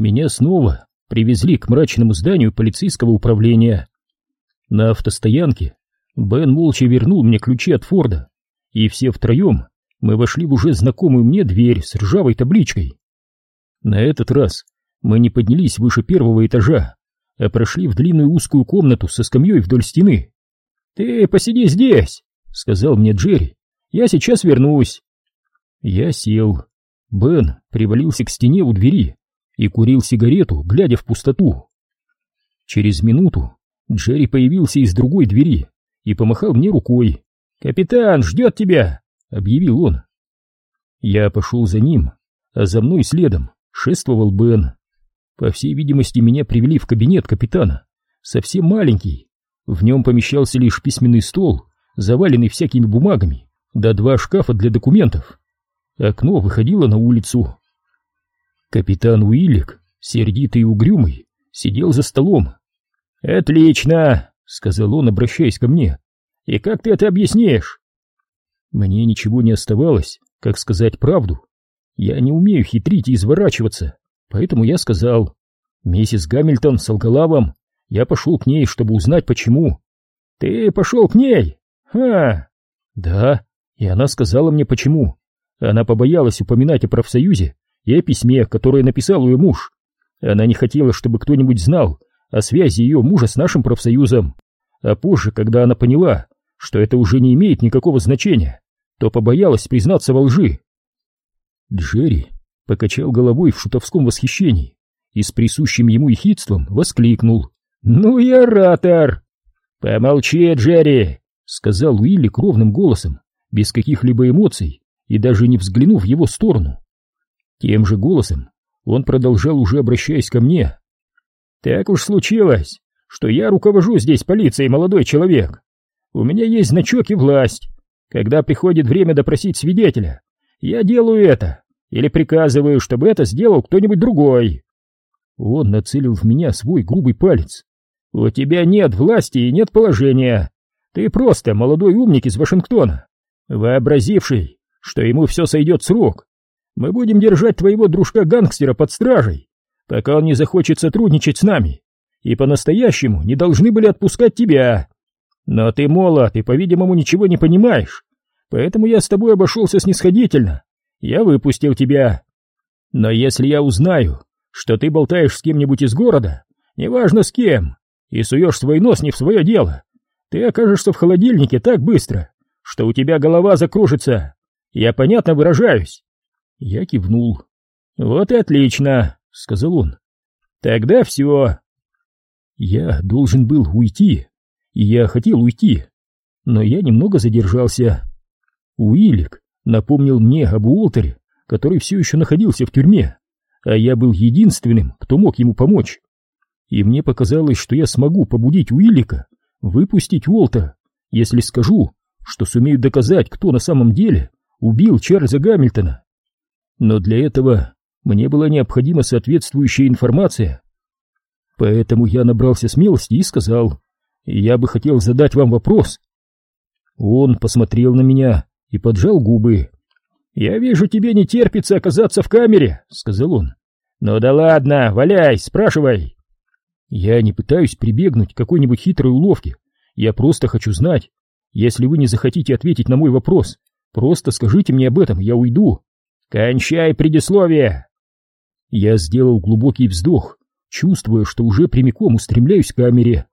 меня снова привезли к мрачному зданию полицейского управления. На автостоянке Бен молча вернул мне ключи от Форда, и все втроем мы вошли в уже знакомую мне дверь с ржавой табличкой. На этот раз мы не поднялись выше первого этажа, а прошли в длинную узкую комнату со скамьей вдоль стены. «Ты посиди здесь», — сказал мне Джерри, — «я сейчас вернусь». Я сел. Бен привалился к стене у двери и курил сигарету, глядя в пустоту. Через минуту Джерри появился из другой двери и помахал мне рукой. «Капитан ждет тебя!» — объявил он. Я пошел за ним, а за мной следом шествовал Бен. По всей видимости, меня привели в кабинет капитана, совсем маленький. В нем помещался лишь письменный стол, заваленный всякими бумагами, да два шкафа для документов. Окно выходило на улицу. Капитан Уиллик, сердитый и угрюмый, сидел за столом. «Отлично!» — сказал он, обращаясь ко мне. «И как ты это объяснишь?» Мне ничего не оставалось, как сказать правду. Я не умею хитрить и изворачиваться, поэтому я сказал. Миссис Гамильтон солгала вам, я пошел к ней, чтобы узнать, почему. Ты пошел к ней? Ха! Да, и она сказала мне, почему. Она побоялась упоминать о профсоюзе и о письме, которое написал ее муж. Она не хотела, чтобы кто-нибудь знал о связи ее мужа с нашим профсоюзом. А позже, когда она поняла, что это уже не имеет никакого значения, то побоялась признаться во лжи. Джерри покачал головой в шутовском восхищении и с присущим ему ехидством воскликнул. «Ну и оратор!» «Помолчи, Джерри!» — сказал Уилли ровным голосом, без каких-либо эмоций и даже не взглянув в его сторону. Тем же голосом он продолжал уже обращаясь ко мне. «Так уж случилось, что я руковожу здесь полицией, молодой человек. У меня есть значок и власть. Когда приходит время допросить свидетеля, я делаю это или приказываю, чтобы это сделал кто-нибудь другой». Он нацелил в меня свой грубый палец. «У тебя нет власти и нет положения. Ты просто молодой умник из Вашингтона, вообразивший, что ему все сойдет с рук. Мы будем держать твоего дружка-гангстера под стражей, пока он не захочет сотрудничать с нами, и по-настоящему не должны были отпускать тебя. Но ты молод и, по-видимому, ничего не понимаешь, поэтому я с тобой обошелся снисходительно. Я выпустил тебя. Но если я узнаю, что ты болтаешь с кем-нибудь из города, неважно с кем, и суешь свой нос не в свое дело, ты окажешься в холодильнике так быстро, что у тебя голова закружится. Я понятно выражаюсь?» Я кивнул. «Вот и отлично», — сказал он. «Тогда все». Я должен был уйти, и я хотел уйти, но я немного задержался. Уиллик напомнил мне об Уолтере, который все еще находился в тюрьме, а я был единственным, кто мог ему помочь и мне показалось, что я смогу побудить Уиллика выпустить Уолта, если скажу, что сумею доказать, кто на самом деле убил Чарльза Гамильтона. Но для этого мне была необходима соответствующая информация. Поэтому я набрался смелости и сказал, я бы хотел задать вам вопрос. Он посмотрел на меня и поджал губы. «Я вижу, тебе не терпится оказаться в камере», — сказал он. «Ну да ладно, валяй, спрашивай». Я не пытаюсь прибегнуть к какой-нибудь хитрой уловке. Я просто хочу знать. Если вы не захотите ответить на мой вопрос, просто скажите мне об этом, я уйду. Кончай предисловие. Я сделал глубокий вздох, чувствуя, что уже прямиком устремляюсь к камере,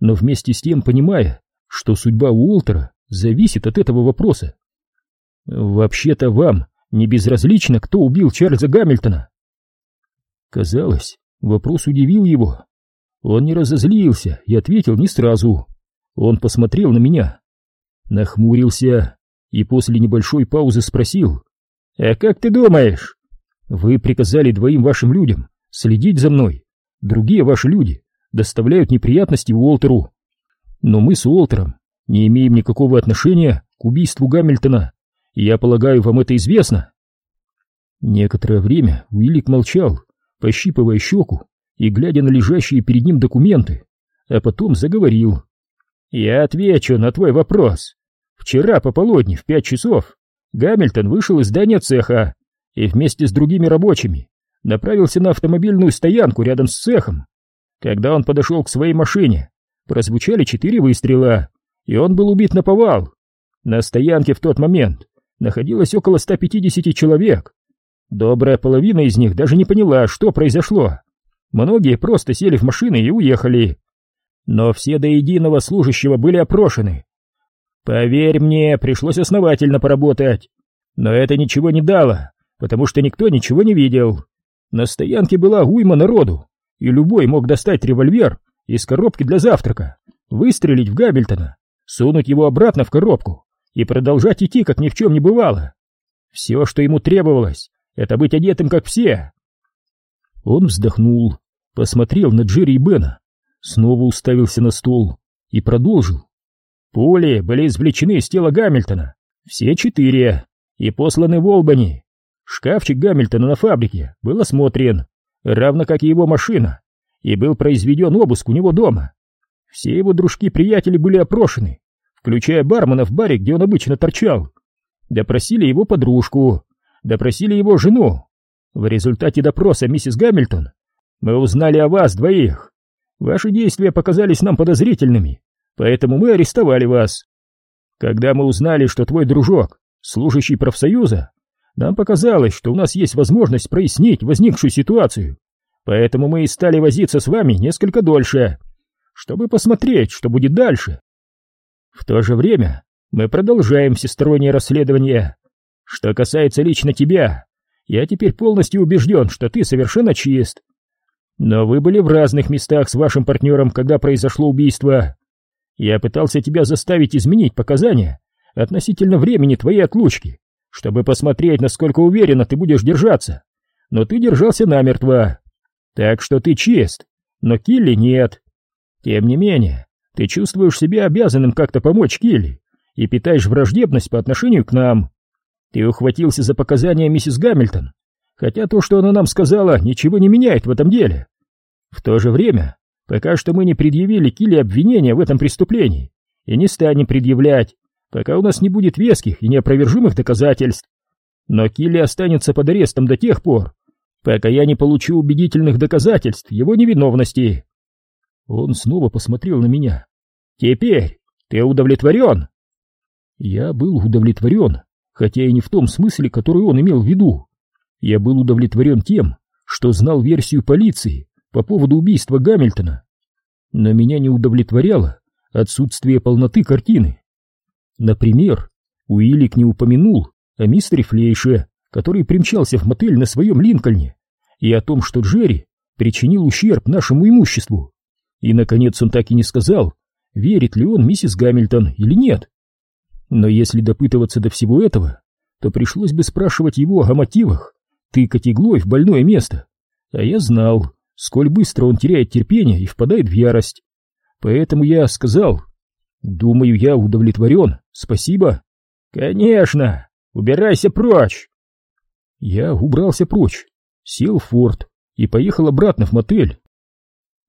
но вместе с тем понимая, что судьба Уолтера зависит от этого вопроса. Вообще-то вам не безразлично, кто убил Чарльза Гамильтона. Казалось, вопрос удивил его. Он не разозлился и ответил не сразу. Он посмотрел на меня, нахмурился и после небольшой паузы спросил. «А как ты думаешь? Вы приказали двоим вашим людям следить за мной. Другие ваши люди доставляют неприятности Уолтеру. Но мы с Уолтером не имеем никакого отношения к убийству Гамильтона, я полагаю, вам это известно». Некоторое время Уиллик молчал, пощипывая щеку и глядя на лежащие перед ним документы, а потом заговорил. «Я отвечу на твой вопрос. Вчера пополудни в пять часов Гамильтон вышел из здания цеха и вместе с другими рабочими направился на автомобильную стоянку рядом с цехом. Когда он подошел к своей машине, прозвучали четыре выстрела, и он был убит на повал. На стоянке в тот момент находилось около 150 человек. Добрая половина из них даже не поняла, что произошло. Многие просто сели в машины и уехали. Но все до единого служащего были опрошены. Поверь мне, пришлось основательно поработать. Но это ничего не дало, потому что никто ничего не видел. На стоянке была уйма народу, и любой мог достать револьвер из коробки для завтрака, выстрелить в Габельтона, сунуть его обратно в коробку и продолжать идти, как ни в чем не бывало. Все, что ему требовалось, это быть одетым, как все. Он вздохнул, посмотрел на Джерри и Бена, снова уставился на стол и продолжил. Пули были извлечены из тела Гамильтона, все четыре, и посланы в Олбани. Шкафчик Гамильтона на фабрике был осмотрен, равно как и его машина, и был произведен обыск у него дома. Все его дружки-приятели были опрошены, включая бармена в баре, где он обычно торчал. Допросили его подружку, допросили его жену. В результате допроса миссис Гамильтон мы узнали о вас двоих. Ваши действия показались нам подозрительными, поэтому мы арестовали вас. Когда мы узнали, что твой дружок, служащий профсоюза, нам показалось, что у нас есть возможность прояснить возникшую ситуацию, поэтому мы и стали возиться с вами несколько дольше, чтобы посмотреть, что будет дальше. В то же время мы продолжаем всестороннее расследование. Что касается лично тебя, я теперь полностью убежден, что ты совершенно чист. Но вы были в разных местах с вашим партнером, когда произошло убийство. Я пытался тебя заставить изменить показания относительно времени твоей отлучки, чтобы посмотреть, насколько уверенно ты будешь держаться. Но ты держался намертво. Так что ты чист, но Килли нет. Тем не менее, ты чувствуешь себя обязанным как-то помочь Килли и питаешь враждебность по отношению к нам. Ты ухватился за показания миссис Гамильтон, хотя то, что она нам сказала, ничего не меняет в этом деле. В то же время, пока что мы не предъявили Килли обвинения в этом преступлении и не станем предъявлять, пока у нас не будет веских и неопровержимых доказательств. Но Килли останется под арестом до тех пор, пока я не получу убедительных доказательств его невиновности. Он снова посмотрел на меня. Теперь ты удовлетворен? Я был удовлетворен хотя и не в том смысле, который он имел в виду. Я был удовлетворен тем, что знал версию полиции по поводу убийства Гамильтона. Но меня не удовлетворяло отсутствие полноты картины. Например, Уиллик не упомянул о мистере Флейше, который примчался в мотель на своем Линкольне, и о том, что Джерри причинил ущерб нашему имуществу. И, наконец, он так и не сказал, верит ли он миссис Гамильтон или нет. Но если допытываться до всего этого, то пришлось бы спрашивать его о мотивах, тыкать иглой в больное место. А я знал, сколь быстро он теряет терпение и впадает в ярость. Поэтому я сказал, думаю, я удовлетворен, спасибо. Конечно, убирайся прочь. Я убрался прочь, сел в форт и поехал обратно в мотель.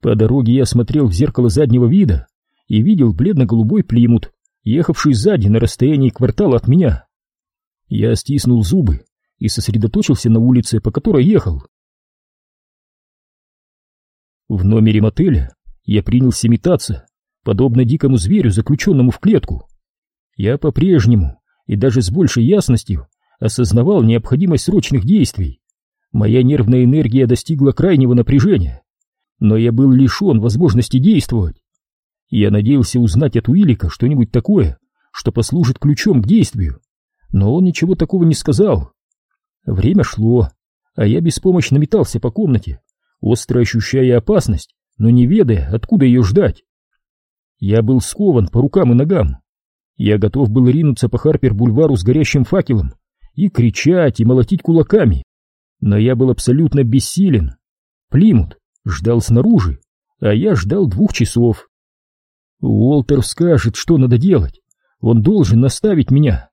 По дороге я смотрел в зеркало заднего вида и видел бледно-голубой плимут, ехавший сзади на расстоянии квартала от меня. Я стиснул зубы и сосредоточился на улице, по которой ехал. В номере мотеля я принялся метаться, подобно дикому зверю, заключенному в клетку. Я по-прежнему и даже с большей ясностью осознавал необходимость срочных действий. Моя нервная энергия достигла крайнего напряжения, но я был лишен возможности действовать. Я надеялся узнать от Уиллика что-нибудь такое, что послужит ключом к действию, но он ничего такого не сказал. Время шло, а я беспомощно метался по комнате, остро ощущая опасность, но не ведая, откуда ее ждать. Я был скован по рукам и ногам. Я готов был ринуться по Харпер-бульвару с горящим факелом и кричать, и молотить кулаками. Но я был абсолютно бессилен. Плимут ждал снаружи, а я ждал двух часов. Уолтер скажет, что надо делать. Он должен наставить меня.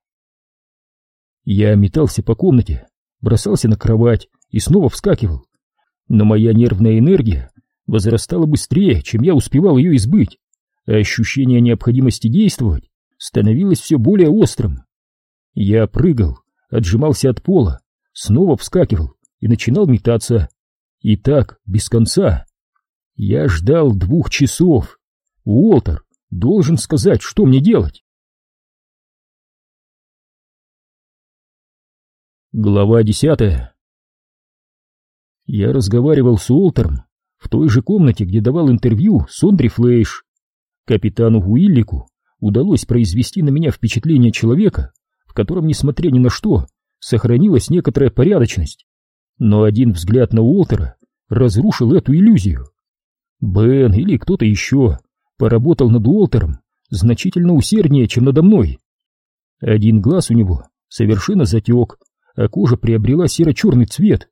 Я метался по комнате, бросался на кровать и снова вскакивал. Но моя нервная энергия возрастала быстрее, чем я успевал ее избыть, а ощущение необходимости действовать становилось все более острым. Я прыгал, отжимался от пола, снова вскакивал и начинал метаться. И так, без конца. Я ждал двух часов. Уолтер должен сказать, что мне делать. Глава десятая Я разговаривал с Уолтером в той же комнате, где давал интервью Сондри Флейш. Капитану Уиллику удалось произвести на меня впечатление человека, в котором, несмотря ни на что, сохранилась некоторая порядочность. Но один взгляд на Уолтера разрушил эту иллюзию. Бен или кто-то еще поработал над Уолтером значительно усерднее, чем надо мной. Один глаз у него совершенно затек, а кожа приобрела серо-черный цвет.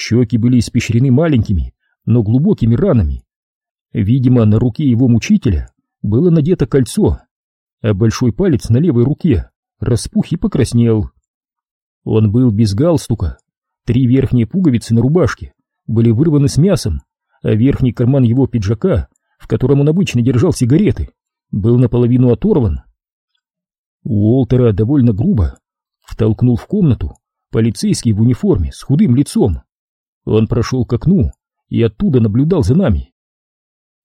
Щеки были испещрены маленькими, но глубокими ранами. Видимо, на руке его мучителя было надето кольцо, а большой палец на левой руке распух и покраснел. Он был без галстука, три верхние пуговицы на рубашке были вырваны с мясом, а верхний карман его пиджака, в котором он обычно держал сигареты, был наполовину оторван. Уолтера довольно грубо втолкнул в комнату полицейский в униформе с худым лицом. Он прошел к окну и оттуда наблюдал за нами.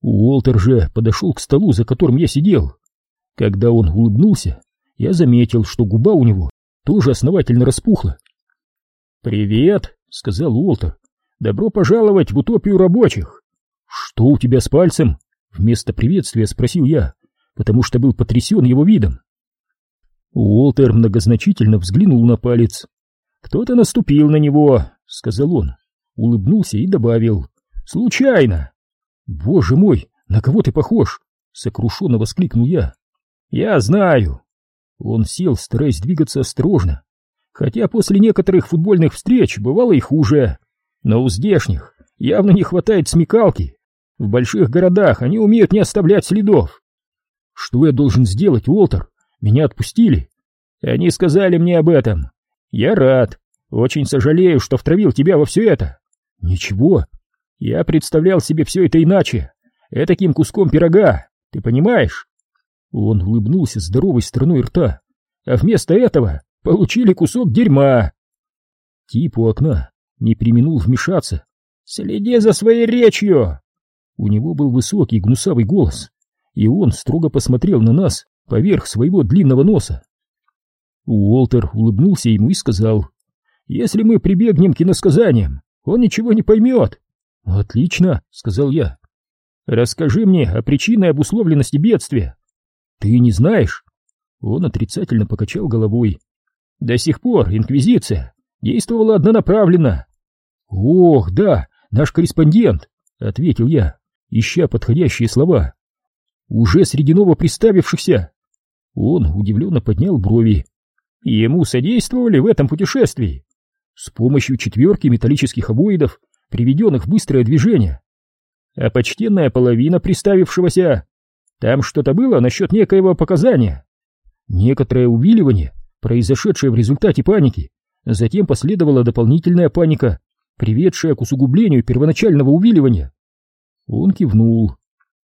Уолтер же подошел к столу, за которым я сидел. Когда он улыбнулся, я заметил, что губа у него тоже основательно распухла. «Привет», — сказал Уолтер. «Добро пожаловать в утопию рабочих». «Что у тебя с пальцем?» — вместо приветствия спросил я, потому что был потрясен его видом. Уолтер многозначительно взглянул на палец. «Кто-то наступил на него», — сказал он, улыбнулся и добавил. «Случайно!» «Боже мой, на кого ты похож?» — сокрушенно воскликнул я. «Я знаю!» Он сел, стараясь двигаться осторожно, хотя после некоторых футбольных встреч бывало и хуже. Но у здешних явно не хватает смекалки. В больших городах они умеют не оставлять следов. Что я должен сделать, Уолтер? Меня отпустили. Они сказали мне об этом. Я рад. Очень сожалею, что втравил тебя во все это. Ничего. Я представлял себе все это иначе. Этаким куском пирога. Ты понимаешь? Он улыбнулся здоровой стороной рта. А вместо этого получили кусок дерьма. Тип у окна не применул вмешаться. «Следи за своей речью!» У него был высокий гнусавый голос, и он строго посмотрел на нас поверх своего длинного носа. Уолтер улыбнулся ему и сказал, «Если мы прибегнем к иносказаниям, он ничего не поймет». «Отлично», — сказал я. «Расскажи мне о причине обусловленности бедствия». «Ты не знаешь?» Он отрицательно покачал головой. «До сих пор Инквизиция действовала однонаправленно». «Ох, да, наш корреспондент», — ответил я, ища подходящие слова. «Уже среди новоприставившихся». Он удивленно поднял брови. «Ему содействовали в этом путешествии?» «С помощью четверки металлических обоидов, приведенных в быстрое движение». «А почтенная половина приставившегося?» «Там что-то было насчет некоего показания?» «Некоторое увиливание, произошедшее в результате паники. Затем последовала дополнительная паника, приведшая к усугублению первоначального увиливания. Он кивнул.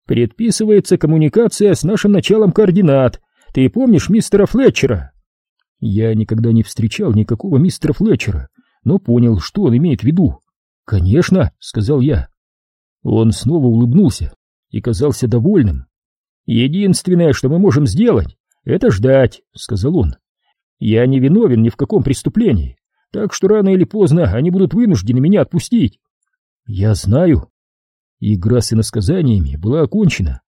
«Предписывается коммуникация с нашим началом координат. Ты помнишь мистера Флетчера?» Я никогда не встречал никакого мистера Флетчера, но понял, что он имеет в виду. «Конечно», — сказал я. Он снова улыбнулся и казался довольным. «Единственное, что мы можем сделать, это ждать», — сказал он. «Я не виновен ни в каком преступлении, так что рано или поздно они будут вынуждены меня отпустить». «Я знаю», Игра с иносказаниями была окончена.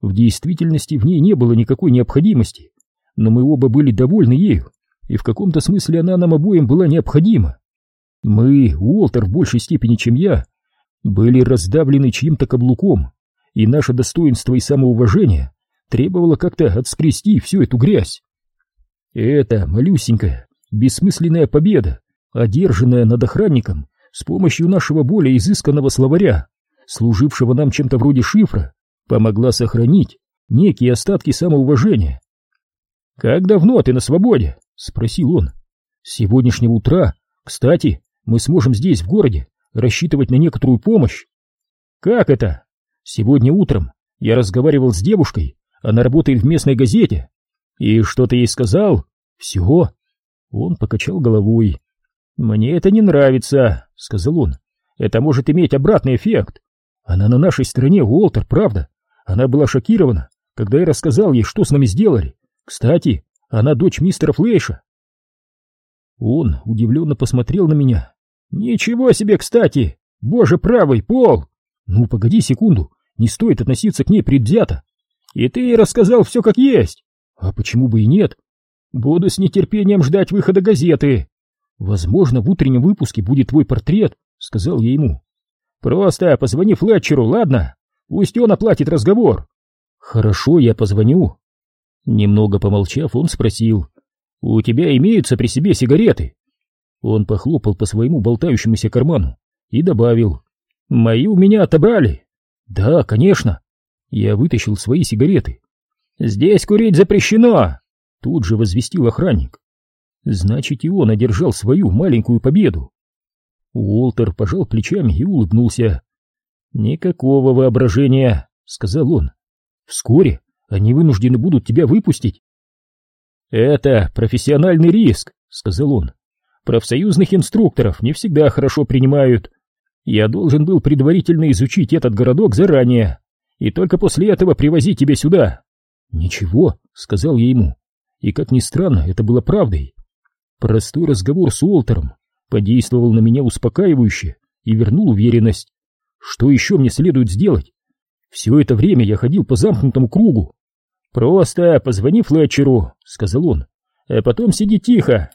В действительности в ней не было никакой необходимости, но мы оба были довольны ею, и в каком-то смысле она нам обоим была необходима. Мы, Уолтер в большей степени, чем я, были раздавлены чьим-то каблуком, и наше достоинство и самоуважение требовало как-то отскрести всю эту грязь. Это малюсенькая, бессмысленная победа, одержанная над охранником с помощью нашего более изысканного словаря, служившего нам чем-то вроде шифра, помогла сохранить некие остатки самоуважения. «Как давно ты на свободе?» — спросил он. «С сегодняшнего утра. Кстати, мы сможем здесь, в городе, рассчитывать на некоторую помощь». «Как это?» «Сегодня утром я разговаривал с девушкой, она работает в местной газете. И что ты ей сказал?» «Все». Он покачал головой. «Мне это не нравится», — сказал он. Это может иметь обратный эффект. Она на нашей стороне, Уолтер, правда. Она была шокирована, когда я рассказал ей, что с нами сделали. Кстати, она дочь мистера Флейша. Он удивленно посмотрел на меня. Ничего себе, кстати! Боже правый, Пол! Ну, погоди секунду, не стоит относиться к ней предвзято. И ты рассказал все как есть. А почему бы и нет? Буду с нетерпением ждать выхода газеты. Возможно, в утреннем выпуске будет твой портрет, сказал я ему. Просто позвони Флетчеру, ладно? Пусть он оплатит разговор. Хорошо, я позвоню. Немного помолчав, он спросил. У тебя имеются при себе сигареты? Он похлопал по своему болтающемуся карману и добавил. Мои у меня отобрали. Да, конечно. Я вытащил свои сигареты. Здесь курить запрещено, тут же возвестил охранник. Значит, и он одержал свою маленькую победу. Уолтер пожал плечами и улыбнулся. «Никакого воображения», — сказал он. «Вскоре они вынуждены будут тебя выпустить». «Это профессиональный риск», — сказал он. «Профсоюзных инструкторов не всегда хорошо принимают. Я должен был предварительно изучить этот городок заранее, и только после этого привозить тебя сюда». «Ничего», — сказал я ему. И, как ни странно, это было правдой. Простой разговор с Уолтером подействовал на меня успокаивающе и вернул уверенность. Что еще мне следует сделать? Все это время я ходил по замкнутому кругу. «Просто позвони Флетчеру», — сказал он, — «а потом сиди тихо».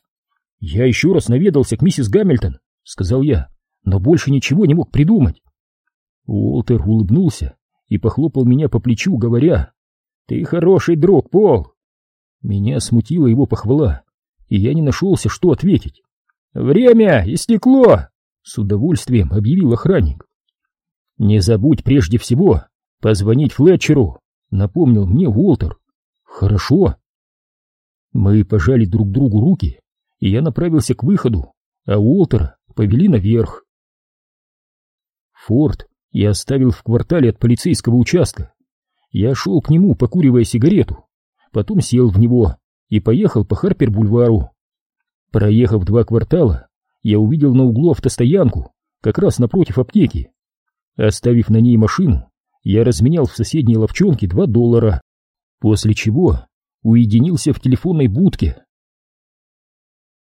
«Я еще раз наведался к миссис Гамильтон», — сказал я, но больше ничего не мог придумать. Уолтер улыбнулся и похлопал меня по плечу, говоря, «Ты хороший друг, Пол». Меня смутила его похвала, и я не нашелся, что ответить. «Время истекло!» — с удовольствием объявил охранник. «Не забудь прежде всего позвонить Флетчеру», — напомнил мне Уолтер. «Хорошо». Мы пожали друг другу руки, и я направился к выходу, а Уолтера повели наверх. Форд я оставил в квартале от полицейского участка. Я шел к нему, покуривая сигарету, потом сел в него и поехал по Харпер-бульвару. Проехав два квартала, я увидел на углу автостоянку, как раз напротив аптеки. Оставив на ней машину, я разменял в соседней ловчонке два доллара, после чего уединился в телефонной будке.